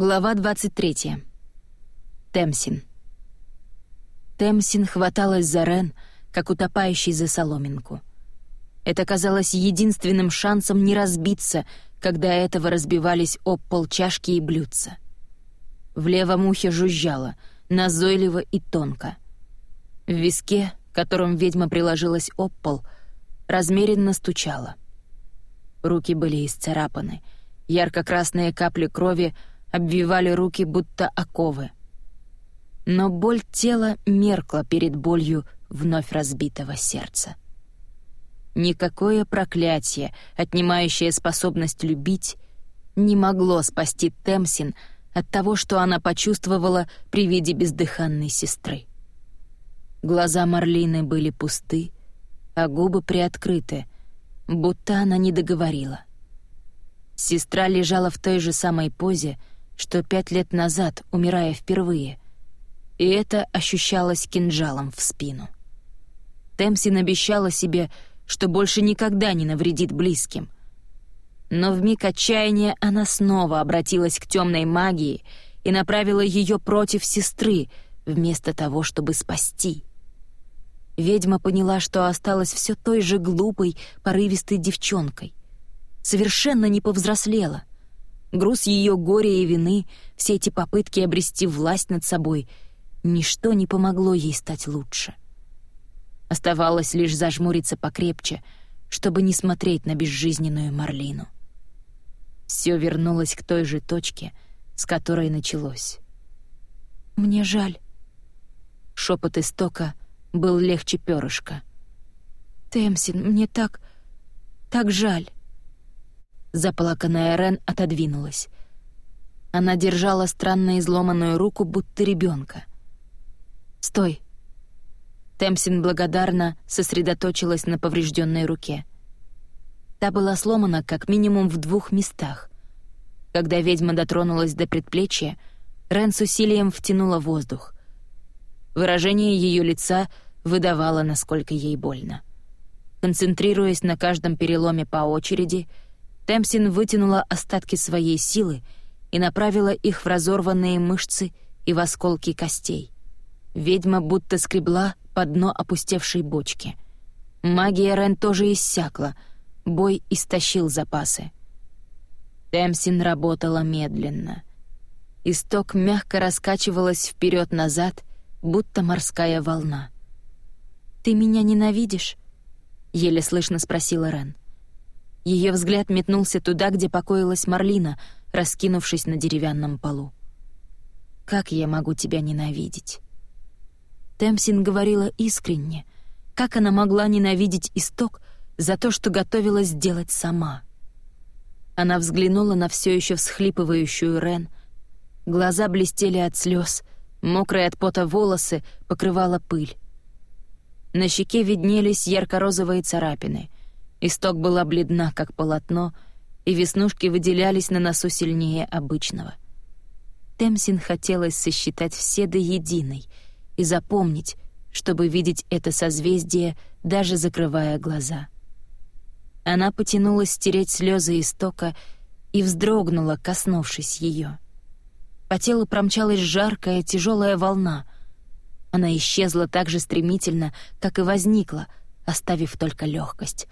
Глава 23. Темсин. Темсин хваталась за Рен, как утопающий за соломинку. Это казалось единственным шансом не разбиться, когда этого разбивались об пол чашки и блюдца. В левом ухе жужжало, назойливо и тонко. В виске, которым ведьма приложилась об пол, размеренно стучала. Руки были исцарапаны, ярко-красные капли крови — обвивали руки будто оковы. Но боль тела меркла перед болью вновь разбитого сердца. Никакое проклятие, отнимающее способность любить, не могло спасти Темсин от того, что она почувствовала при виде бездыханной сестры. Глаза Марлины были пусты, а губы приоткрыты, будто она не договорила. Сестра лежала в той же самой позе, что пять лет назад, умирая впервые, и это ощущалось кинжалом в спину. Темсин обещала себе, что больше никогда не навредит близким. Но в миг отчаяния она снова обратилась к темной магии и направила ее против сестры, вместо того, чтобы спасти. Ведьма поняла, что осталась все той же глупой, порывистой девчонкой. Совершенно не повзрослела. Груз ее горя и вины, все эти попытки обрести власть над собой — ничто не помогло ей стать лучше. Оставалось лишь зажмуриться покрепче, чтобы не смотреть на безжизненную Марлину. Все вернулось к той же точке, с которой началось. «Мне жаль». Шепот истока был легче перышка. «Темсин, мне так... так жаль». Заплаканная Рен отодвинулась. Она держала странно изломанную руку, будто ребенка. «Стой!» Темсин благодарно сосредоточилась на поврежденной руке. Та была сломана как минимум в двух местах. Когда ведьма дотронулась до предплечья, Рен с усилием втянула воздух. Выражение ее лица выдавало, насколько ей больно. Концентрируясь на каждом переломе по очереди — Темсин вытянула остатки своей силы и направила их в разорванные мышцы и в осколки костей. Ведьма будто скребла по дно опустевшей бочки. Магия Рен тоже иссякла, бой истощил запасы. Темсин работала медленно. Исток мягко раскачивалась вперед назад будто морская волна. «Ты меня ненавидишь?» — еле слышно спросила Рен. — ее взгляд метнулся туда, где покоилась Марлина, раскинувшись на деревянном полу. «Как я могу тебя ненавидеть?» Темсин говорила искренне. Как она могла ненавидеть исток за то, что готовилась сделать сама? Она взглянула на все еще всхлипывающую Рен. Глаза блестели от слез, мокрые от пота волосы покрывала пыль. На щеке виднелись ярко-розовые царапины — Исток была бледна, как полотно, и веснушки выделялись на носу сильнее обычного. Темсин хотелось сосчитать все до единой и запомнить, чтобы видеть это созвездие, даже закрывая глаза. Она потянулась стереть слезы истока и вздрогнула, коснувшись ее. По телу промчалась жаркая, тяжелая волна. Она исчезла так же стремительно, как и возникла, оставив только легкость.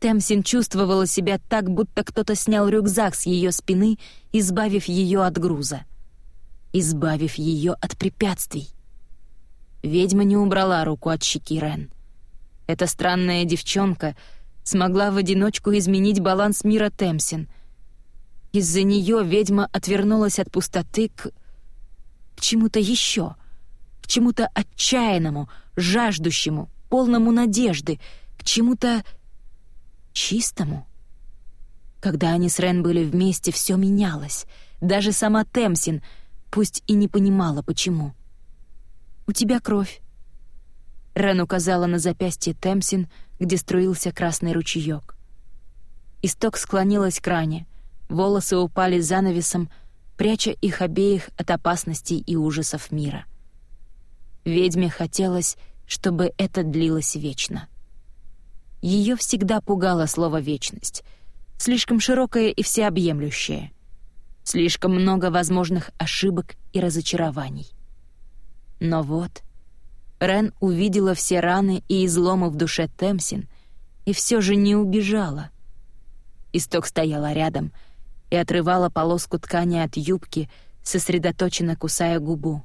Темсин чувствовала себя так, будто кто-то снял рюкзак с ее спины, избавив ее от груза. Избавив ее от препятствий. Ведьма не убрала руку от щеки Рен. Эта странная девчонка смогла в одиночку изменить баланс мира Темсин. Из-за нее ведьма отвернулась от пустоты к... к чему-то еще, к чему-то отчаянному, жаждущему, полному надежды, к чему-то чистому. Когда они с Рен были вместе, все менялось. Даже сама Темсин, пусть и не понимала, почему. «У тебя кровь». Рен указала на запястье Темсин, где струился красный ручеёк. Исток склонилась к ране, волосы упали занавесом, пряча их обеих от опасностей и ужасов мира. Ведьме хотелось, чтобы это длилось вечно. Ее всегда пугало слово «вечность», слишком широкое и всеобъемлющее. Слишком много возможных ошибок и разочарований. Но вот Рен увидела все раны и изломы в душе Темсин и все же не убежала. Исток стояла рядом и отрывала полоску ткани от юбки, сосредоточенно кусая губу.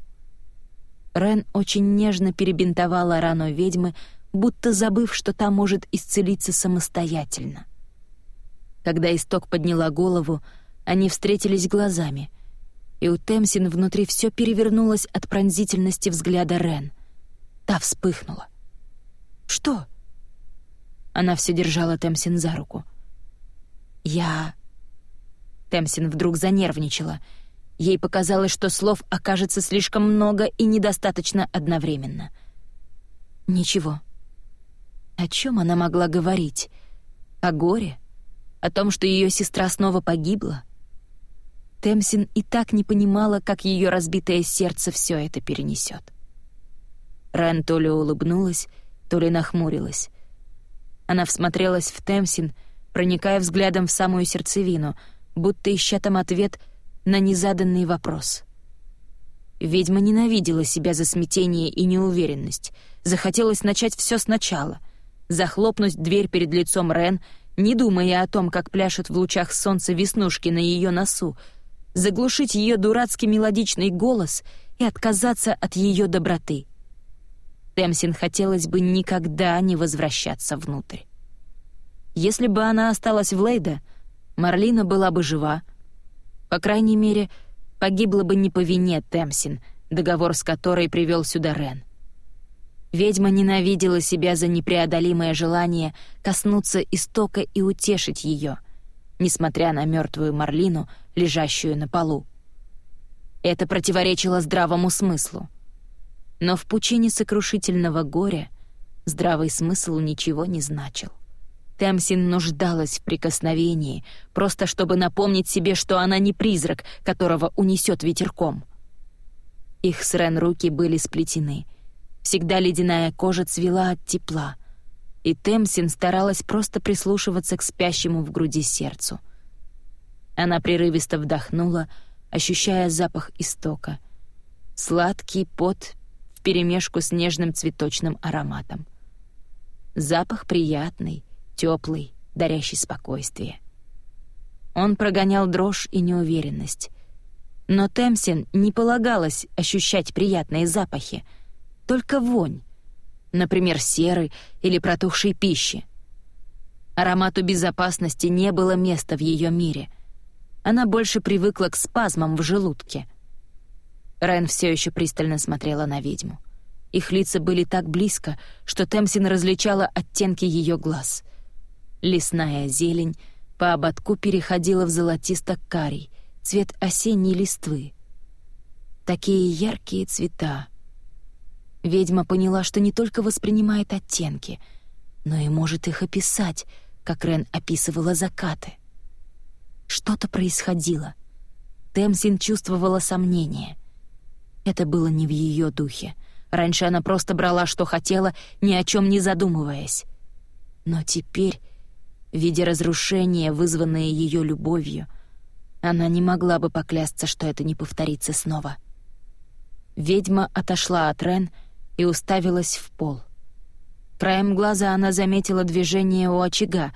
Рен очень нежно перебинтовала рану ведьмы, будто забыв, что та может исцелиться самостоятельно. Когда Исток подняла голову, они встретились глазами, и у Темсин внутри все перевернулось от пронзительности взгляда Рен. Та вспыхнула. «Что?» Она все держала Темсин за руку. «Я...» Темсин вдруг занервничала — Ей показалось, что слов окажется слишком много и недостаточно одновременно. Ничего. О чем она могла говорить? О горе? О том, что ее сестра снова погибла? Темсин и так не понимала, как ее разбитое сердце все это перенесет. Рен то ли улыбнулась, то ли нахмурилась. Она всмотрелась в Темсин, проникая взглядом в самую сердцевину, будто ища там ответ — на незаданный вопрос. Ведьма ненавидела себя за смятение и неуверенность. Захотелось начать все сначала. Захлопнуть дверь перед лицом Рен, не думая о том, как пляшут в лучах солнца веснушки на ее носу, заглушить ее дурацкий мелодичный голос и отказаться от ее доброты. Темсин хотелось бы никогда не возвращаться внутрь. Если бы она осталась в Лейда, Марлина была бы жива, по крайней мере, погибла бы не по вине Темсин, договор с которой привел сюда Рен. Ведьма ненавидела себя за непреодолимое желание коснуться истока и утешить ее, несмотря на мертвую Марлину, лежащую на полу. Это противоречило здравому смыслу. Но в пучине сокрушительного горя здравый смысл ничего не значил. Темсин нуждалась в прикосновении, просто чтобы напомнить себе, что она не призрак, которого унесет ветерком. Их с Рен руки были сплетены. Всегда ледяная кожа цвела от тепла, и Темсин старалась просто прислушиваться к спящему в груди сердцу. Она прерывисто вдохнула, ощущая запах истока. Сладкий пот вперемешку с нежным цветочным ароматом. Запах приятный — теплый, дарящий спокойствие. Он прогонял дрожь и неуверенность. Но Темсин не полагалось ощущать приятные запахи, только вонь, например, серы или протухшей пищи. Аромату безопасности не было места в ее мире. Она больше привыкла к спазмам в желудке. Рен все еще пристально смотрела на ведьму. Их лица были так близко, что Темсин различала оттенки ее глаз — Лесная зелень по ободку переходила в золотисто-карий, цвет осенней листвы. Такие яркие цвета. Ведьма поняла, что не только воспринимает оттенки, но и может их описать, как Рен описывала закаты. Что-то происходило. Темсин чувствовала сомнение. Это было не в ее духе. Раньше она просто брала, что хотела, ни о чем не задумываясь. Но теперь видя разрушение, вызванное ее любовью, она не могла бы поклясться, что это не повторится снова. Ведьма отошла от Рен и уставилась в пол. Краем глаза она заметила движение у очага,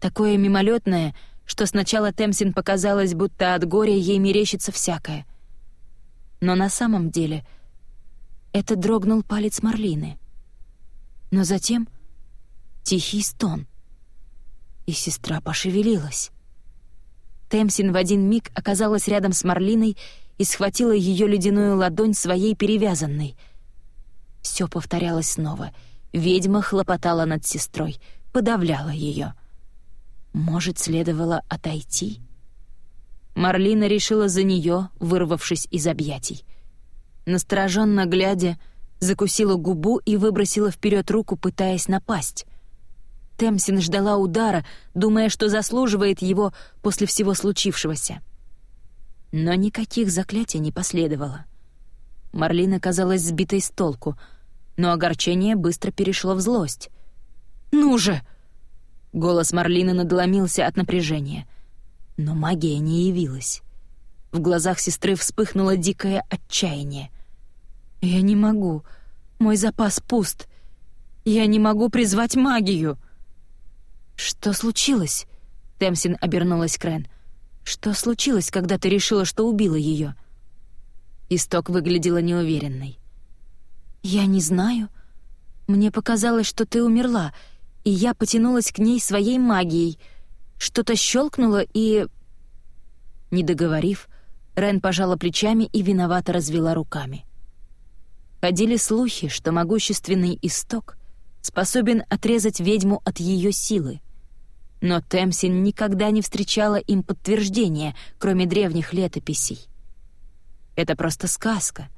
такое мимолетное, что сначала Темсин показалось, будто от горя ей мерещится всякое. Но на самом деле это дрогнул палец Марлины. Но затем тихий стон — и сестра пошевелилась. Темсин в один миг оказалась рядом с Марлиной и схватила ее ледяную ладонь своей перевязанной. Все повторялось снова. Ведьма хлопотала над сестрой, подавляла ее. Может, следовало отойти? Марлина решила за нее, вырвавшись из объятий. Настороженно глядя, закусила губу и выбросила вперед руку, пытаясь напасть. Темсин ждала удара, думая, что заслуживает его после всего случившегося. Но никаких заклятий не последовало. Марлина казалась сбитой с толку, но огорчение быстро перешло в злость. «Ну же!» Голос Марлины надломился от напряжения. Но магия не явилась. В глазах сестры вспыхнуло дикое отчаяние. «Я не могу. Мой запас пуст. Я не могу призвать магию». «Что случилось?» Темсин обернулась к Рен. «Что случилось, когда ты решила, что убила ее? Исток выглядела неуверенной. «Я не знаю. Мне показалось, что ты умерла, и я потянулась к ней своей магией. Что-то щелкнуло и...» Не договорив, Рен пожала плечами и виновато развела руками. Ходили слухи, что могущественный исток способен отрезать ведьму от ее силы. Но Темсин никогда не встречала им подтверждения, кроме древних летописей. Это просто сказка.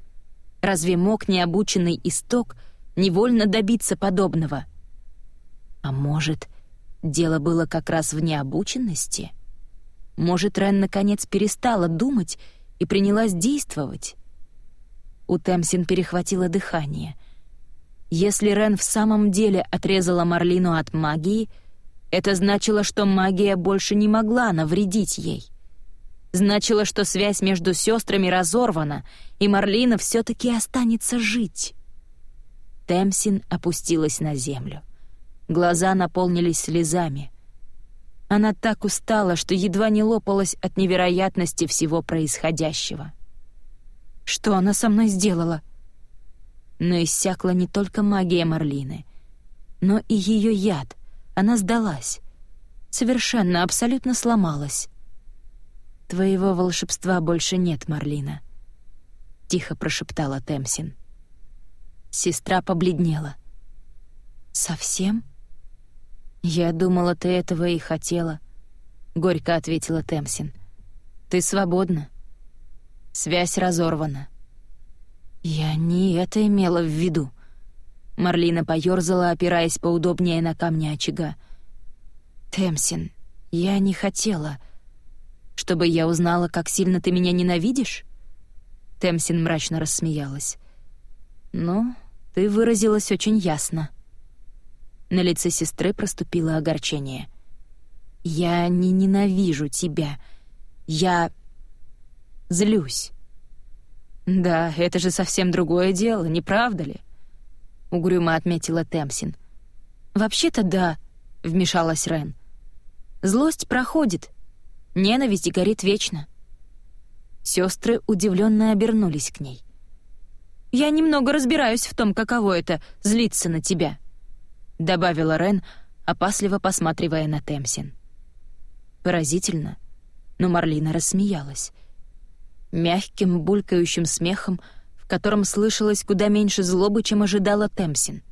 Разве мог необученный исток невольно добиться подобного? А может, дело было как раз в необученности? Может, Рен наконец перестала думать и принялась действовать? У Темсин перехватило дыхание. Если Рен в самом деле отрезала Марлину от магии, это значило, что магия больше не могла навредить ей значило, что связь между сестрами разорвана, и Марлина все-таки останется жить. Темсин опустилась на землю. Глаза наполнились слезами. Она так устала, что едва не лопалась от невероятности всего происходящего. Что она со мной сделала? Но иссякла не только магия Марлины, но и ее яд. Она сдалась. Совершенно, абсолютно сломалась. «Твоего волшебства больше нет, Марлина», — тихо прошептала Темсин. Сестра побледнела. «Совсем?» «Я думала, ты этого и хотела», — горько ответила Темсин. «Ты свободна. Связь разорвана». «Я не это имела в виду». Марлина поёрзала, опираясь поудобнее на камни очага. «Темсин, я не хотела...» Чтобы я узнала, как сильно ты меня ненавидишь?» Темсин мрачно рассмеялась. «Ну, ты выразилась очень ясно». На лице сестры проступило огорчение. «Я не ненавижу тебя. Я... злюсь». «Да, это же совсем другое дело, не правда ли?» — угрюмо отметила Темсин. «Вообще-то да», — вмешалась Рен. «Злость проходит, Ненависть горит вечно. Сестры удивленно обернулись к ней. «Я немного разбираюсь в том, каково это — злиться на тебя», — добавила Рен, опасливо посматривая на Темсин. Поразительно, но Марлина рассмеялась. Мягким, булькающим смехом, в котором слышалось куда меньше злобы, чем ожидала Темсин.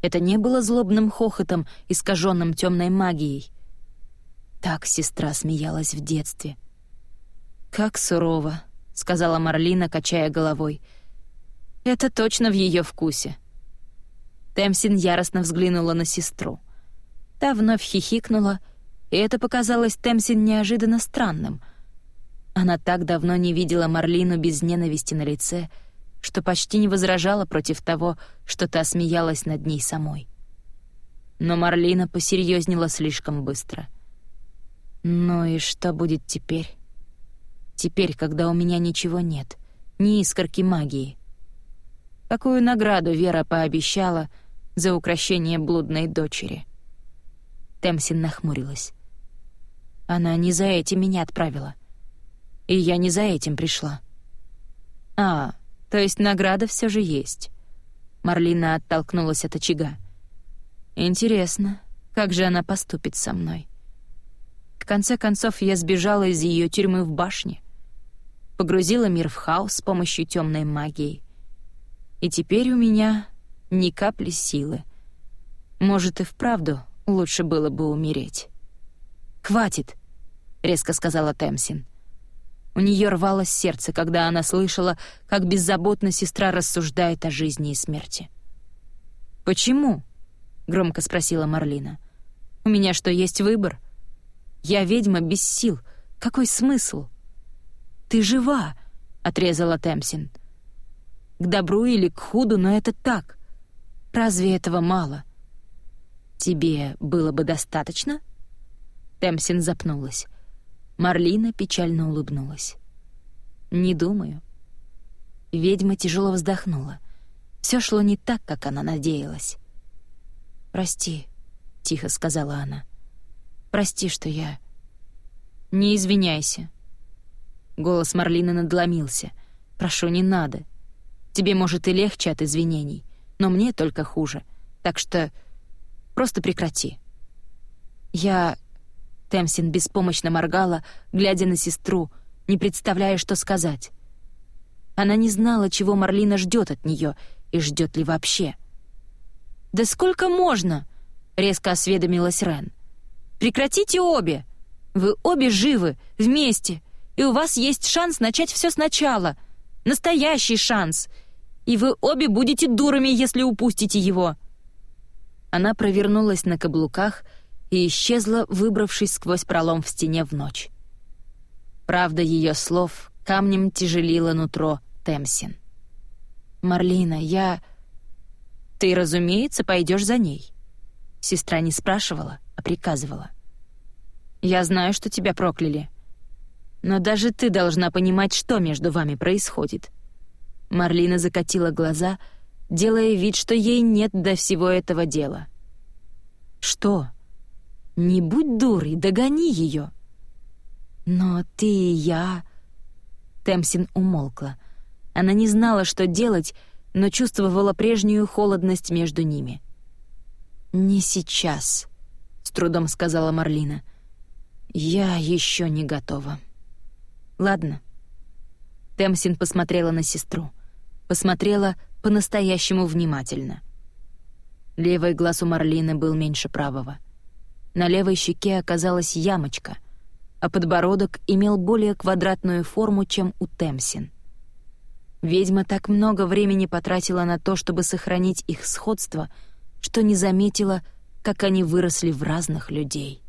Это не было злобным хохотом, искаженным темной магией — так сестра смеялась в детстве. «Как сурово», — сказала Марлина, качая головой. «Это точно в ее вкусе». Темсин яростно взглянула на сестру. Та вновь хихикнула, и это показалось Темсин неожиданно странным. Она так давно не видела Марлину без ненависти на лице, что почти не возражала против того, что та смеялась над ней самой. Но Марлина посерьезнела слишком быстро — ну и что будет теперь? Теперь, когда у меня ничего нет, ни искорки магии. Какую награду Вера пообещала за украшение блудной дочери? Темсин нахмурилась. Она не за этим меня отправила. И я не за этим пришла. А, то есть награда все же есть. Марлина оттолкнулась от очага. Интересно, как же она поступит со мной? Конце концов, я сбежала из ее тюрьмы в башне, погрузила мир в хаос с помощью темной магии. И теперь у меня ни капли силы. Может, и вправду лучше было бы умереть. «Хватит!» — резко сказала Темсин. У нее рвалось сердце, когда она слышала, как беззаботно сестра рассуждает о жизни и смерти. «Почему?» — громко спросила Марлина. «У меня что, есть выбор?» Я ведьма без сил. Какой смысл? Ты жива, отрезала Темсин. К добру или к худу, но это так. Разве этого мало? Тебе было бы достаточно? Темсин запнулась. Марлина печально улыбнулась. «Не думаю». Ведьма тяжело вздохнула. Все шло не так, как она надеялась. «Прости», — тихо сказала она. «Прости, что я...» «Не извиняйся». Голос Марлины надломился. «Прошу, не надо. Тебе, может, и легче от извинений, но мне только хуже. Так что просто прекрати». «Я...» Темсин беспомощно моргала, глядя на сестру, не представляя, что сказать. Она не знала, чего Марлина ждет от нее и ждет ли вообще. «Да сколько можно?» — резко осведомилась Рен. «Прекратите обе! Вы обе живы, вместе, и у вас есть шанс начать все сначала. Настоящий шанс. И вы обе будете дурами, если упустите его». Она провернулась на каблуках и исчезла, выбравшись сквозь пролом в стене в ночь. Правда ее слов камнем тяжелило нутро Темсин. «Марлина, я...» «Ты, разумеется, пойдешь за ней». Сестра не спрашивала, а приказывала. «Я знаю, что тебя прокляли. Но даже ты должна понимать, что между вами происходит». Марлина закатила глаза, делая вид, что ей нет до всего этого дела. «Что? Не будь дурой, догони ее!» «Но ты и я...» Темсин умолкла. Она не знала, что делать, но чувствовала прежнюю холодность между ними. «Не сейчас», — с трудом сказала Марлина. «Я еще не готова». «Ладно». Темсин посмотрела на сестру. Посмотрела по-настоящему внимательно. Левый глаз у Марлины был меньше правого. На левой щеке оказалась ямочка — а подбородок имел более квадратную форму, чем у Темсин. Ведьма так много времени потратила на то, чтобы сохранить их сходство, что не заметила, как они выросли в разных людей.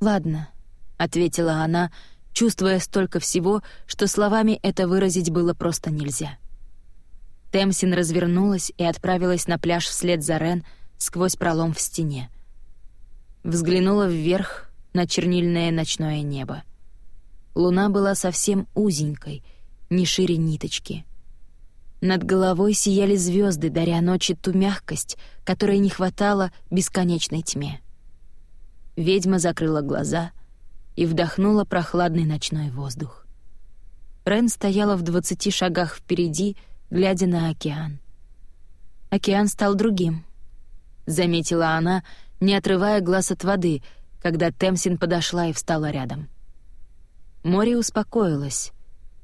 «Ладно», — ответила она, чувствуя столько всего, что словами это выразить было просто нельзя. Темсин развернулась и отправилась на пляж вслед за Рен сквозь пролом в стене. Взглянула вверх на чернильное ночное небо. Луна была совсем узенькой, не шире ниточки. Над головой сияли звезды, даря ночи ту мягкость, которой не хватало бесконечной тьме. Ведьма закрыла глаза и вдохнула прохладный ночной воздух. Рен стояла в двадцати шагах впереди, глядя на океан. Океан стал другим, — заметила она, не отрывая глаз от воды — когда Темсин подошла и встала рядом. Море успокоилось.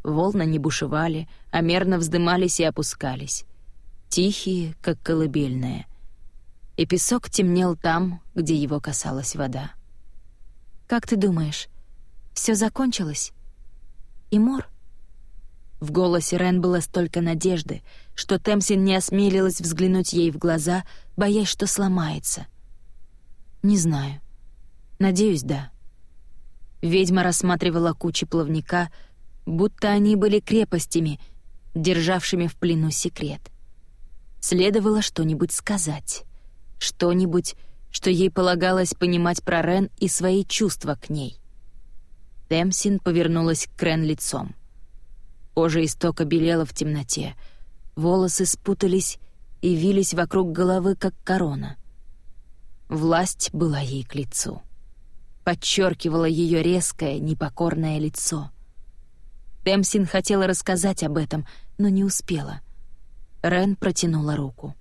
Волны не бушевали, а мерно вздымались и опускались. Тихие, как колыбельные. И песок темнел там, где его касалась вода. «Как ты думаешь, все закончилось? И мор?» В голосе Рен было столько надежды, что Темсин не осмелилась взглянуть ей в глаза, боясь, что сломается. «Не знаю», Надеюсь, да. Ведьма рассматривала кучи плавника, будто они были крепостями, державшими в плену секрет. Следовало что-нибудь сказать. Что-нибудь, что ей полагалось понимать про Рен и свои чувства к ней. Темсин повернулась к Рен лицом. Кожа истока белела в темноте, волосы спутались и вились вокруг головы, как корона. Власть была ей к лицу подчеркивало ее резкое, непокорное лицо. Темсин хотела рассказать об этом, но не успела. Рен протянула руку.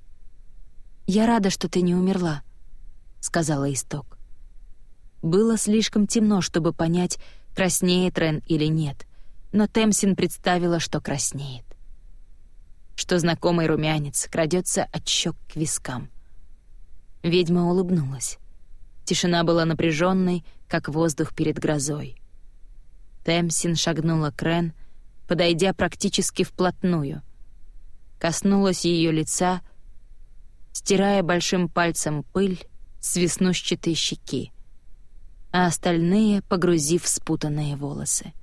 «Я рада, что ты не умерла», — сказала Исток. Было слишком темно, чтобы понять, краснеет Рен или нет, но Темсин представила, что краснеет. Что знакомый румянец крадется от щек к вискам. Ведьма улыбнулась. Тишина была напряженной, как воздух перед грозой. Темсин шагнула к Рен, подойдя практически вплотную. Коснулась ее лица, стирая большим пальцем пыль с веснушчатой щеки, а остальные погрузив спутанные волосы.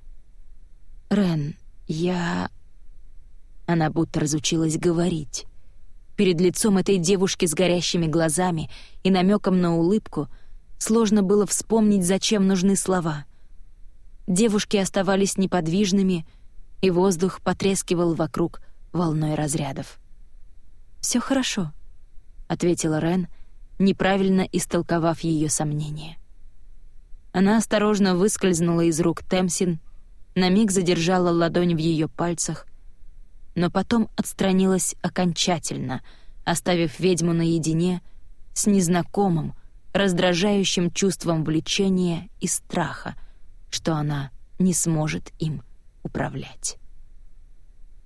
«Рен, я...» Она будто разучилась говорить. Перед лицом этой девушки с горящими глазами и намеком на улыбку — Сложно было вспомнить, зачем нужны слова. Девушки оставались неподвижными, и воздух потрескивал вокруг волной разрядов. Все хорошо», — ответила Рен, неправильно истолковав ее сомнения. Она осторожно выскользнула из рук Темсин, на миг задержала ладонь в ее пальцах, но потом отстранилась окончательно, оставив ведьму наедине с незнакомым, раздражающим чувством влечения и страха, что она не сможет им управлять.